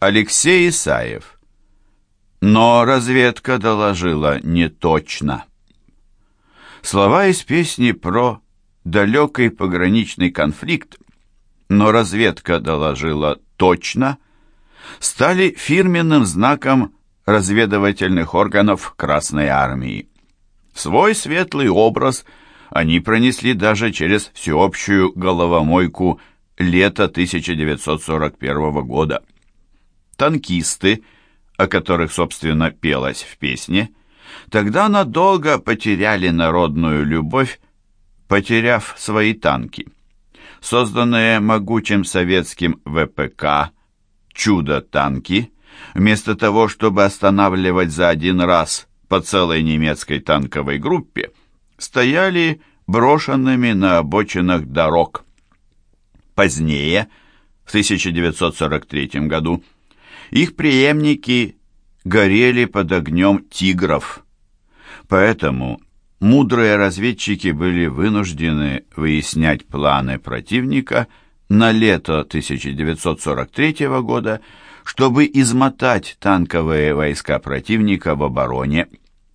Алексей Исаев. Но разведка доложила не точно. Слова из песни про далекий пограничный конфликт, но разведка доложила точно, стали фирменным знаком разведывательных органов Красной Армии. Свой светлый образ они пронесли даже через всеобщую головомойку лета 1941 года. Танкисты, о которых, собственно, пелось в песне, тогда надолго потеряли народную любовь, потеряв свои танки. Созданные могучим советским ВПК «Чудо-танки», вместо того, чтобы останавливать за один раз по целой немецкой танковой группе, стояли брошенными на обочинах дорог. Позднее, в 1943 году, их преемники горели под огнем тигров. Поэтому мудрые разведчики были вынуждены выяснять планы противника на лето 1943 года, чтобы измотать танковые войска противника в обороне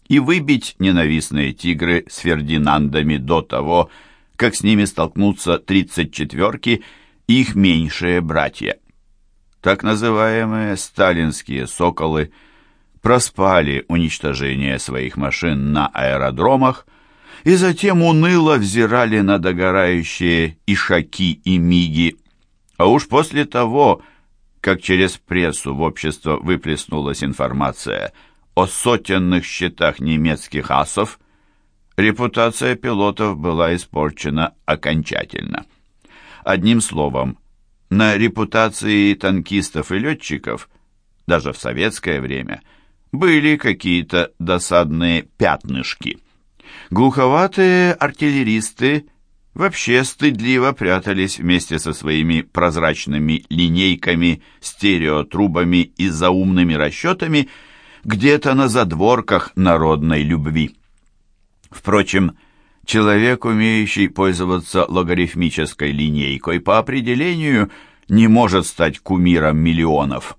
и выбить ненавистные тигры с Фердинандами до того, как с ними столкнутся 34-ки и их меньшие братья. Так называемые сталинские «соколы» проспали уничтожение своих машин на аэродромах и затем уныло взирали на догорающие ишаки и миги. А уж после того, как через прессу в общество выплеснулась информация о сотенных счетах немецких асов, репутация пилотов была испорчена окончательно. Одним словом, на репутации танкистов и летчиков, даже в советское время, были какие-то досадные пятнышки. Глуховатые артиллеристы вообще стыдливо прятались вместе со своими прозрачными линейками, стереотрубами и заумными расчетами где-то на задворках народной любви. Впрочем, человек, умеющий пользоваться логарифмической линейкой, по определению не может стать кумиром миллионов.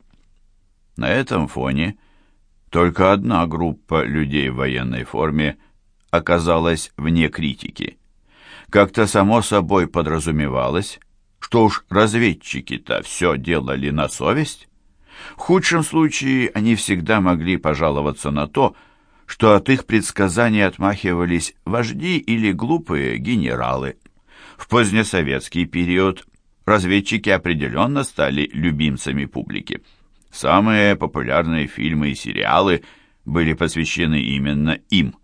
На этом фоне только одна группа людей в военной форме оказалась вне критики. Как-то само собой подразумевалось, что уж разведчики-то все делали на совесть. В худшем случае они всегда могли пожаловаться на то, что от их предсказаний отмахивались вожди или глупые генералы. В позднесоветский период разведчики определенно стали любимцами публики. Самые популярные фильмы и сериалы были посвящены именно им.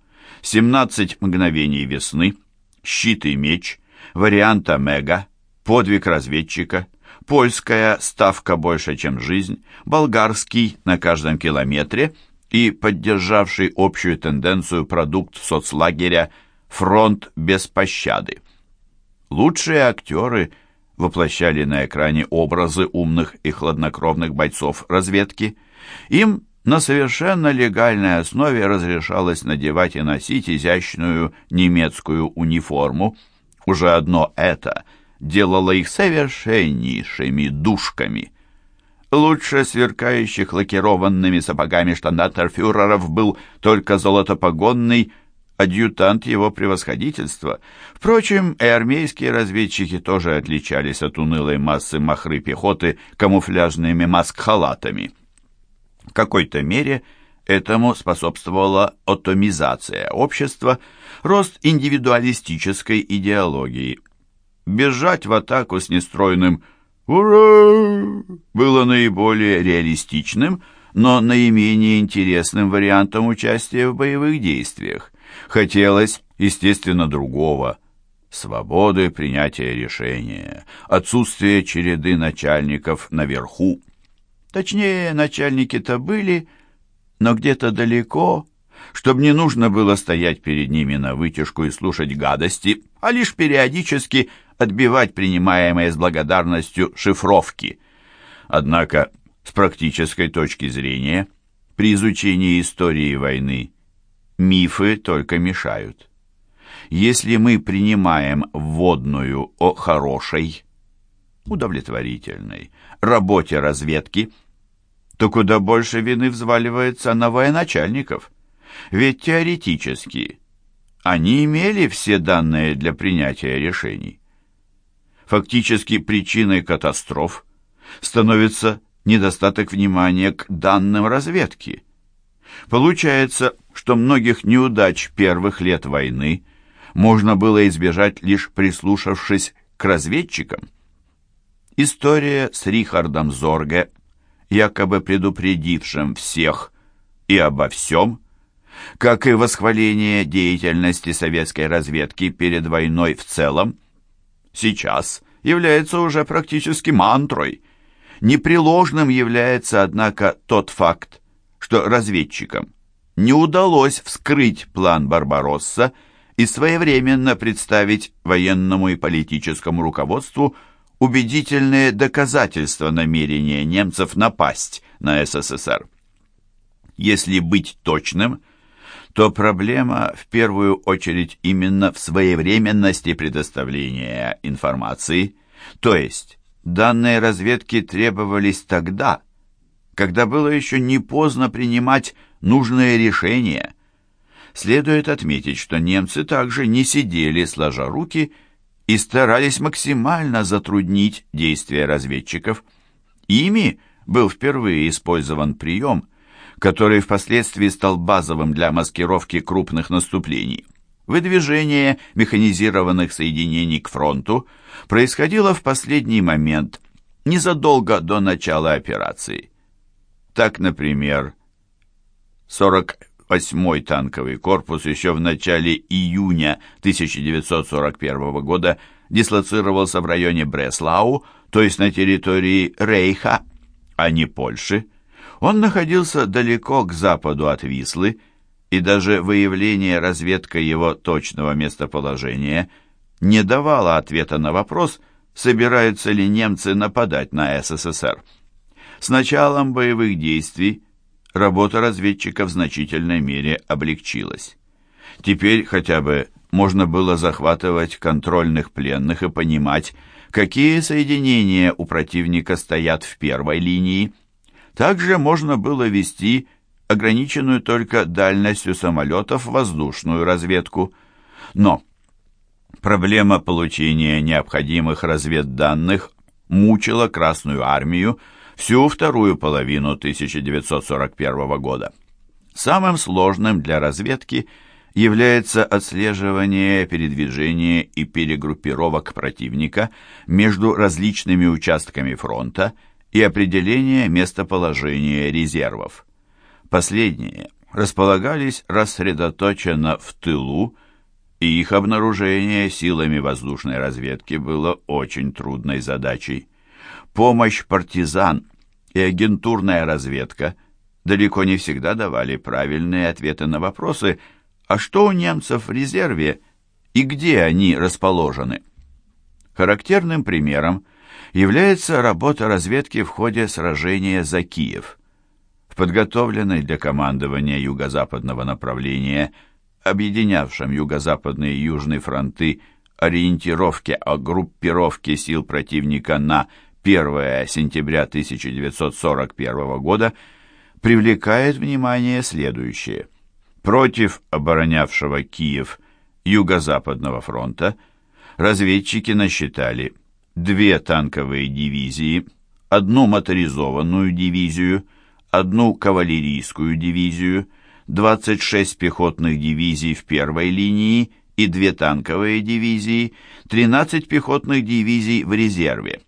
«17 мгновений весны», «Щит и меч», «Вариант Омега», «Подвиг разведчика», «Польская ставка больше, чем жизнь», «Болгарский на каждом километре» и поддержавший общую тенденцию продукт соцлагеря «Фронт без пощады». Лучшие актеры воплощали на экране образы умных и хладнокровных бойцов разведки. Им на совершенно легальной основе разрешалось надевать и носить изящную немецкую униформу. Уже одно это делало их совершеннейшими душками. Лучше сверкающих лакированными сапогами штандартерфюреров был только золотопогонный адъютант его превосходительства. Впрочем, и армейские разведчики тоже отличались от унылой массы махры пехоты камуфляжными маск-халатами. В какой-то мере этому способствовала атомизация общества, рост индивидуалистической идеологии. Бежать в атаку с нестройным «Ура!» было наиболее реалистичным, но наименее интересным вариантом участия в боевых действиях. Хотелось, естественно, другого – свободы принятия решения, отсутствие череды начальников наверху. Точнее, начальники-то были, но где-то далеко, чтобы не нужно было стоять перед ними на вытяжку и слушать гадости, а лишь периодически отбивать принимаемые с благодарностью шифровки. Однако, с практической точки зрения, при изучении истории войны мифы только мешают. Если мы принимаем вводную о хорошей, удовлетворительной работе разведки, то куда больше вины взваливается на военачальников. Ведь теоретически они имели все данные для принятия решений. Фактически причиной катастроф становится недостаток внимания к данным разведки. Получается, что многих неудач первых лет войны можно было избежать лишь прислушавшись к разведчикам. История с Рихардом Зорге, якобы предупредившим всех и обо всем, как и восхваление деятельности советской разведки перед войной в целом, сейчас является уже практически мантрой. Непреложным является, однако, тот факт, что разведчикам не удалось вскрыть план Барбаросса и своевременно представить военному и политическому руководству убедительные доказательства намерения немцев напасть на СССР. Если быть точным, то проблема в первую очередь именно в своевременности предоставления информации, то есть данные разведки требовались тогда, когда было еще не поздно принимать нужные решения. Следует отметить, что немцы также не сидели сложа руки и старались максимально затруднить действия разведчиков. Ими был впервые использован прием – который впоследствии стал базовым для маскировки крупных наступлений. Выдвижение механизированных соединений к фронту происходило в последний момент, незадолго до начала операции. Так, например, 48-й танковый корпус еще в начале июня 1941 года дислоцировался в районе Бреслау, то есть на территории Рейха, а не Польши. Он находился далеко к западу от Вислы, и даже выявление разведкой его точного местоположения не давало ответа на вопрос, собираются ли немцы нападать на СССР. С началом боевых действий работа разведчика в значительной мере облегчилась. Теперь хотя бы можно было захватывать контрольных пленных и понимать, какие соединения у противника стоят в первой линии, также можно было вести ограниченную только дальностью самолетов воздушную разведку. Но проблема получения необходимых разведданных мучила Красную армию всю вторую половину 1941 года. Самым сложным для разведки является отслеживание передвижения и перегруппировок противника между различными участками фронта – и определение местоположения резервов. Последние располагались рассредоточенно в тылу, и их обнаружение силами воздушной разведки было очень трудной задачей. Помощь партизан и агентурная разведка далеко не всегда давали правильные ответы на вопросы, а что у немцев в резерве и где они расположены. Характерным примером является работа разведки в ходе сражения за Киев. В подготовленной для командования юго-западного направления, объединявшем юго-западные и южные фронты, ориентировке о группировке сил противника на 1 сентября 1941 года привлекает внимание следующее. Против оборонявшего Киев Юго-Западного фронта разведчики насчитали две танковые дивизии, одну моторизованную дивизию, одну кавалерийскую дивизию, 26 пехотных дивизий в первой линии и две танковые дивизии, 13 пехотных дивизий в резерве.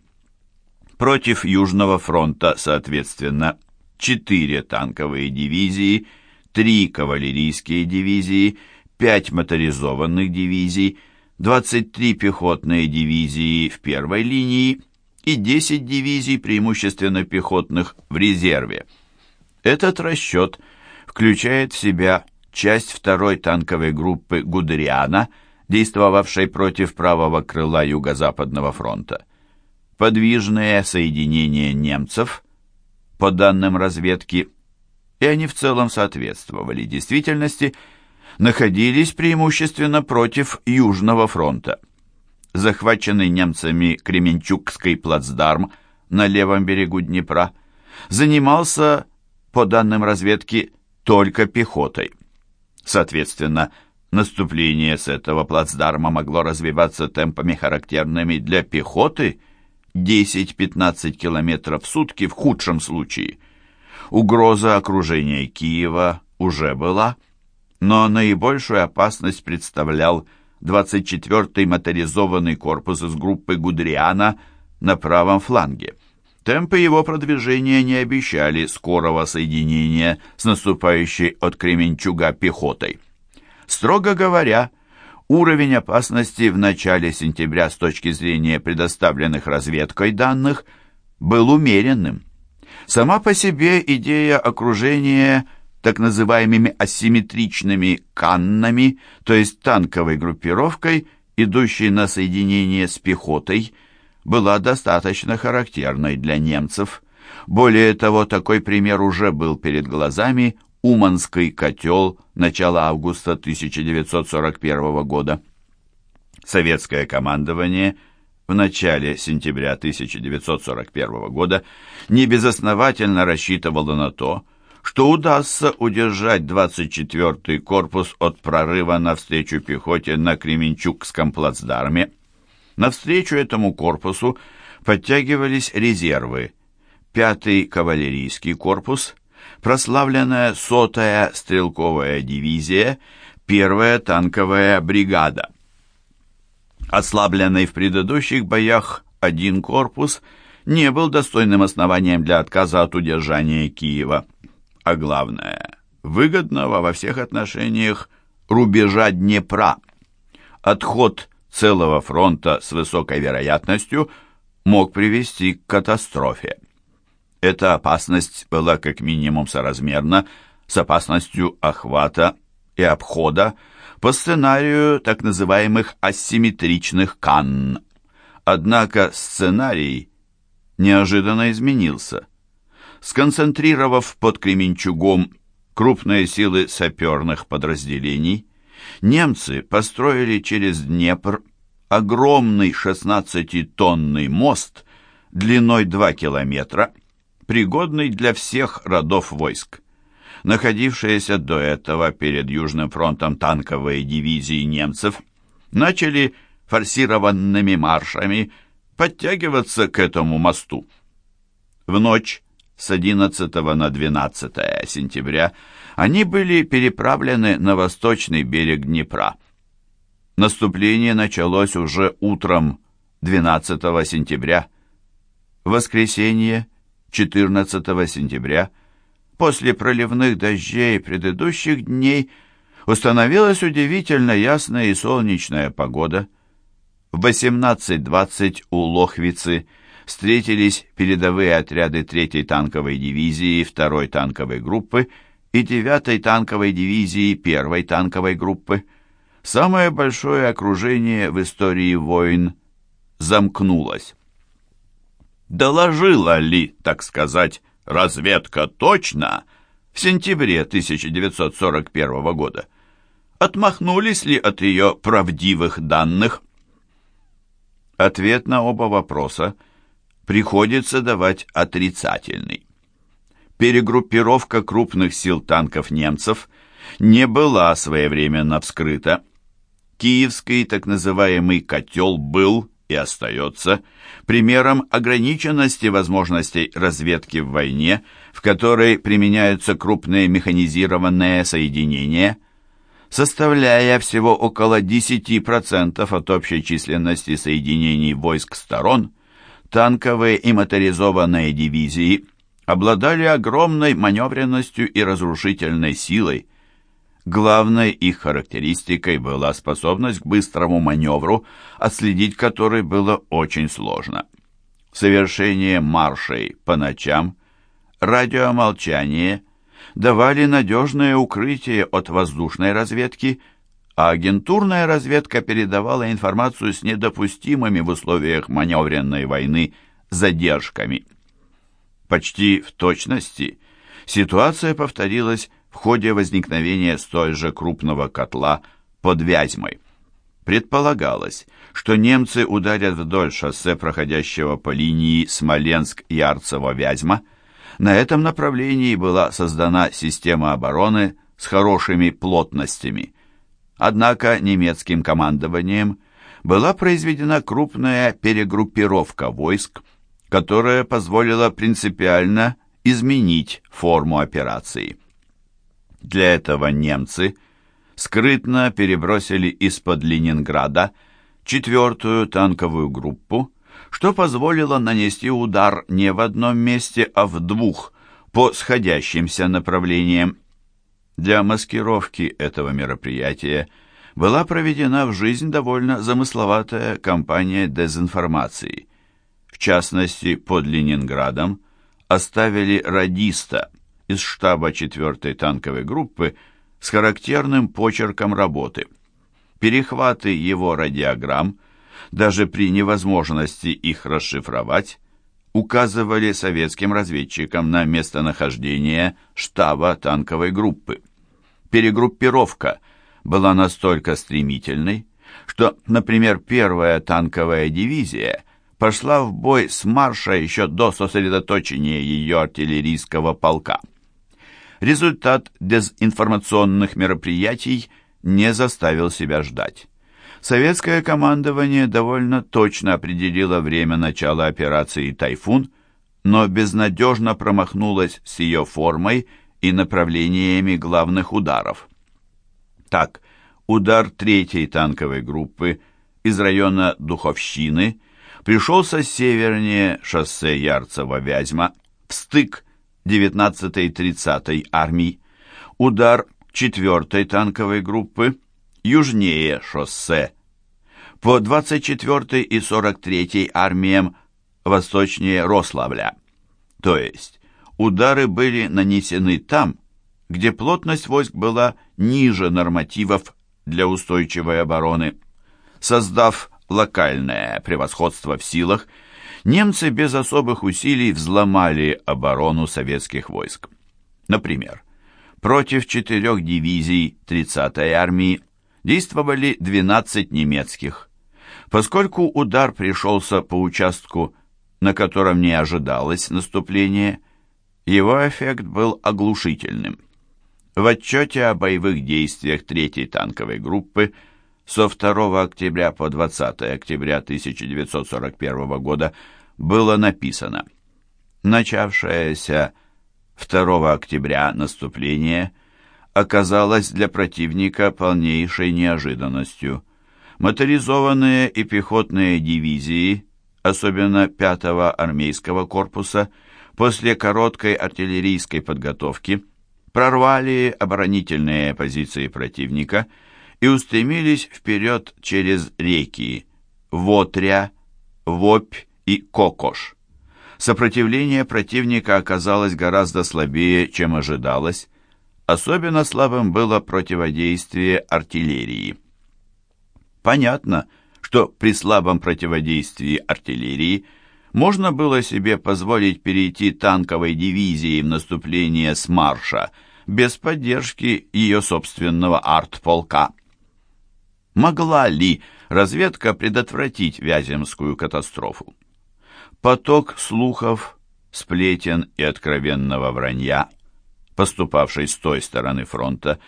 Против Южного фронта, соответственно, 4 танковые дивизии, 3 кавалерийские дивизии, 5 моторизованных дивизий, 23 пехотные дивизии в первой линии и 10 дивизий, преимущественно пехотных, в резерве. Этот расчет включает в себя часть второй танковой группы Гудериана, действовавшей против правого крыла Юго-Западного фронта. Подвижные соединения немцев, по данным разведки, и они в целом соответствовали действительности – находились преимущественно против Южного фронта. Захваченный немцами Кременчугский плацдарм на левом берегу Днепра занимался, по данным разведки, только пехотой. Соответственно, наступление с этого плацдарма могло развиваться темпами характерными для пехоты 10-15 километров в сутки в худшем случае. Угроза окружения Киева уже была, но наибольшую опасность представлял 24-й моторизованный корпус из группы Гудриана на правом фланге. Темпы его продвижения не обещали скорого соединения с наступающей от Кременчуга пехотой. Строго говоря, уровень опасности в начале сентября с точки зрения предоставленных разведкой данных был умеренным. Сама по себе идея окружения так называемыми асимметричными каннами, то есть танковой группировкой, идущей на соединение с пехотой – была достаточно характерной для немцев. Более того, такой пример уже был перед глазами Уманский котел начала августа 1941 года. Советское командование в начале сентября 1941 года небезосновательно рассчитывало на то, что удастся удержать 24-й корпус от прорыва навстречу пехоте на Кременчугском плацдарме, Навстречу этому корпусу подтягивались резервы. Пятый кавалерийский корпус, прославленная сотая стрелковая дивизия, первая танковая бригада. Ослабленный в предыдущих боях один корпус не был достойным основанием для отказа от удержания Киева. А главное, выгодного во всех отношениях рубежа Днепра. Отход целого фронта с высокой вероятностью мог привести к катастрофе. Эта опасность была как минимум соразмерна с опасностью охвата и обхода по сценарию так называемых асимметричных Канн. Однако сценарий неожиданно изменился. Сконцентрировав под Кременчугом крупные силы саперных подразделений, немцы построили через Днепр огромный 16-тонный мост длиной 2 километра, пригодный для всех родов войск. Находившиеся до этого перед Южным фронтом танковые дивизии немцев начали форсированными маршами подтягиваться к этому мосту. В ночь с 11 на 12 сентября они были переправлены на восточный берег Днепра. Наступление началось уже утром 12 сентября. Воскресенье 14 сентября, после проливных дождей предыдущих дней, установилась удивительно ясная и солнечная погода. В 18.20 у Лохвицы встретились передовые отряды 3-й танковой дивизии 2-й танковой группы и 9-й танковой дивизии 1-й танковой группы. Самое большое окружение в истории войн замкнулось. Доложила ли, так сказать, разведка точно в сентябре 1941 года? Отмахнулись ли от ее правдивых данных? Ответ на оба вопроса приходится давать отрицательный перегруппировка крупных сил танков немцев не была своевременно вскрыта. Киевский так называемый «котел» был и остается примером ограниченности возможностей разведки в войне, в которой применяются крупные механизированные соединения, составляя всего около 10% от общей численности соединений войск сторон, танковые и моторизованные дивизии обладали огромной маневренностью и разрушительной силой. Главной их характеристикой была способность к быстрому маневру, отследить который было очень сложно. Совершение маршей по ночам, радиомолчание давали надежное укрытие от воздушной разведки, а агентурная разведка передавала информацию с недопустимыми в условиях маневренной войны задержками. Почти в точности ситуация повторилась в ходе возникновения столь же крупного котла под Вязьмой. Предполагалось, что немцы ударят вдоль шоссе, проходящего по линии Смоленск-Ярцево-Вязьма, На этом направлении была создана система обороны с хорошими плотностями. Однако немецким командованием была произведена крупная перегруппировка войск, которая позволила принципиально изменить форму операции. Для этого немцы скрытно перебросили из-под Ленинграда четвертую танковую группу, что позволило нанести удар не в одном месте, а в двух, по сходящимся направлениям. Для маскировки этого мероприятия была проведена в жизнь довольно замысловатая кампания дезинформации. В частности, под Ленинградом оставили радиста из штаба 4-й танковой группы с характерным почерком работы. Перехваты его радиограмм, даже при невозможности их расшифровать, указывали советским разведчикам на местонахождение штаба танковой группы. Перегруппировка была настолько стремительной, что, например, первая танковая дивизия пошла в бой с марша еще до сосредоточения ее артиллерийского полка. Результат дезинформационных мероприятий не заставил себя ждать. Советское командование довольно точно определило время начала операции «Тайфун», но безнадежно промахнулось с ее формой и направлениями главных ударов. Так, удар третьей танковой группы из района Духовщины – пришелся севернее шоссе Ярцево-Вязьма, в стык 19-й 30-й армий, удар 4-й танковой группы южнее шоссе, по 24-й и 43-й армиям восточнее Рославля. То есть удары были нанесены там, где плотность войск была ниже нормативов для устойчивой обороны. Создав локальное превосходство в силах, немцы без особых усилий взломали оборону советских войск. Например, против четырех дивизий 30-й армии действовали 12 немецких. Поскольку удар пришелся по участку, на котором не ожидалось наступления, его эффект был оглушительным. В отчете о боевых действиях 3-й танковой группы – со 2 октября по 20 октября 1941 года было написано «Начавшееся 2 октября наступление оказалось для противника полнейшей неожиданностью. Моторизованные и пехотные дивизии, особенно 5-го армейского корпуса, после короткой артиллерийской подготовки прорвали оборонительные позиции противника – и устремились вперед через реки Вотря, Вопь и Кокош. Сопротивление противника оказалось гораздо слабее, чем ожидалось. Особенно слабым было противодействие артиллерии. Понятно, что при слабом противодействии артиллерии можно было себе позволить перейти танковой дивизии в наступление с марша без поддержки ее собственного артполка могла ли разведка предотвратить Вяземскую катастрофу. Поток слухов, сплетен и откровенного вранья, поступавший с той стороны фронта,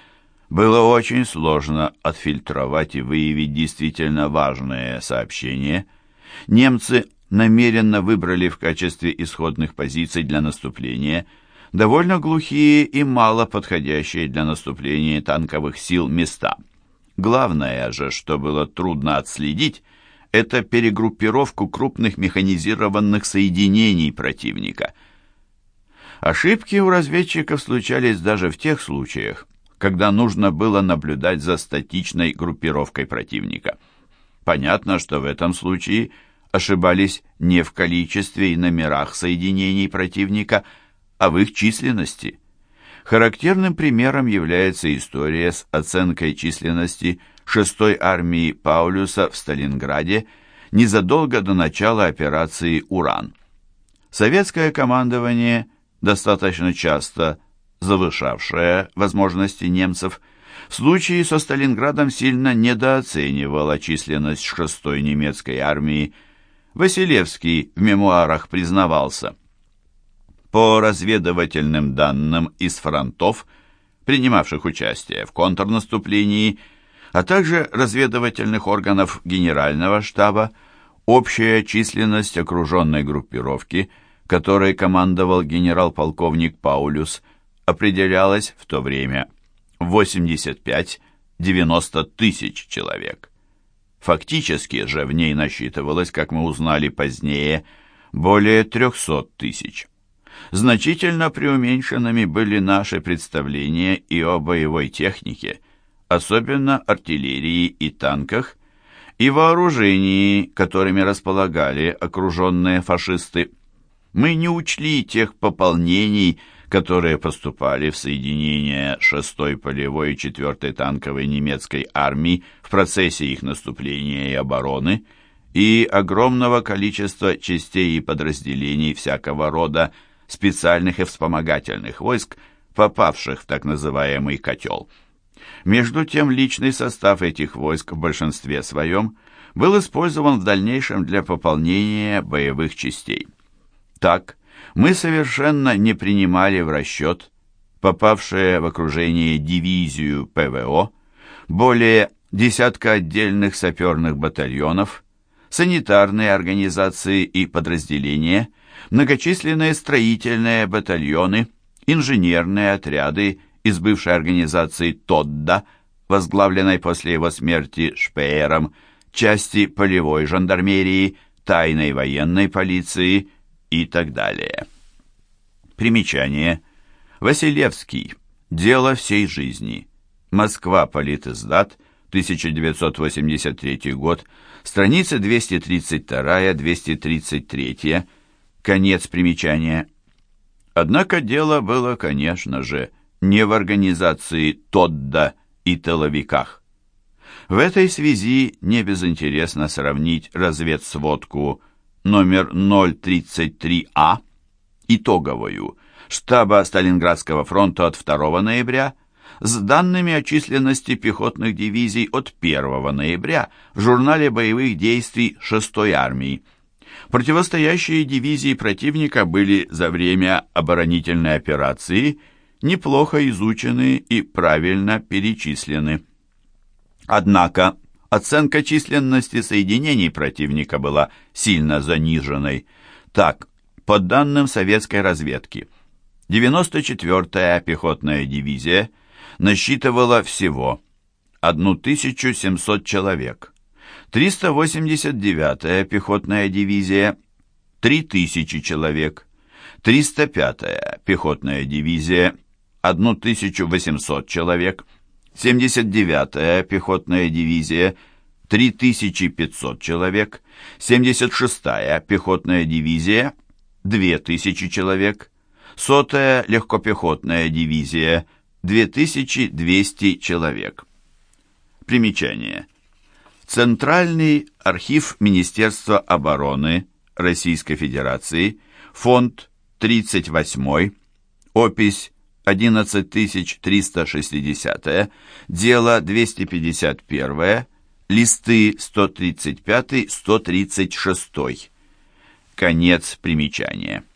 было очень сложно отфильтровать и выявить действительно важные сообщения. Немцы намеренно выбрали в качестве исходных позиций для наступления довольно глухие и мало подходящие для наступления танковых сил места – Главное же, что было трудно отследить, это перегруппировку крупных механизированных соединений противника. Ошибки у разведчиков случались даже в тех случаях, когда нужно было наблюдать за статичной группировкой противника. Понятно, что в этом случае ошибались не в количестве и номерах соединений противника, а в их численности – Характерным примером является история с оценкой численности 6-й армии Паулюса в Сталинграде незадолго до начала операции «Уран». Советское командование, достаточно часто завышавшее возможности немцев, в случае со Сталинградом сильно недооценивало численность 6-й немецкой армии. Василевский в мемуарах признавался – по разведывательным данным из фронтов, принимавших участие в контрнаступлении, а также разведывательных органов Генерального штаба, общая численность окруженной группировки, которой командовал генерал-полковник Паулюс, определялась в то время 85-90 тысяч человек. Фактически же в ней насчитывалось, как мы узнали позднее, более 300 тысяч. Значительно преуменьшенными были наши представления и о боевой технике – особенно артиллерии и танках, и вооружении, которыми располагали окруженные фашисты. Мы не учли тех пополнений, которые поступали в соединение 6-й полевой и 4-й танковой немецкой армии в процессе их наступления и обороны, и огромного количества частей и подразделений всякого рода специальных и вспомогательных войск, попавших в так называемый «котел». Между тем, личный состав этих войск в большинстве своем был использован в дальнейшем для пополнения боевых частей. Так, мы совершенно не принимали в расчет попавшие в окружение дивизию ПВО, более десятка отдельных саперных батальонов, санитарные организации и подразделения, многочисленные строительные батальоны, инженерные отряды из бывшей организации Тодда, возглавленной после его смерти Шпеером, части полевой жандармерии, тайной военной полиции и так далее. Примечание. Василевский. Дело всей жизни. Москва. Политиздат. 1983 год. Страница 232-233. Конец примечания. Однако дело было, конечно же, не в организации Тодда и тыловиках. В этой связи не безинтересно сравнить разведсводку номер 033А, итоговую, штаба Сталинградского фронта от 2 ноября, с данными о численности пехотных дивизий от 1 ноября в журнале боевых действий 6-й армии. Противостоящие дивизии противника были за время оборонительной операции – неплохо изучены и правильно перечислены. Однако оценка численности соединений противника была сильно заниженной. Так, по данным советской разведки, 94-я пехотная дивизия насчитывала всего 1700 человек, 389-я пехотная дивизия – 3000 человек, 305-я пехотная дивизия 1800 человек, 79-я пехотная дивизия 3500 человек, 76-я пехотная дивизия 2000 человек, 100-я легкопехотная дивизия 2200 человек. Примечание. Центральный архив Министерства обороны Российской Федерации, фонд 38, опись 11360, дело 251, листы 135-136. Конец примечания.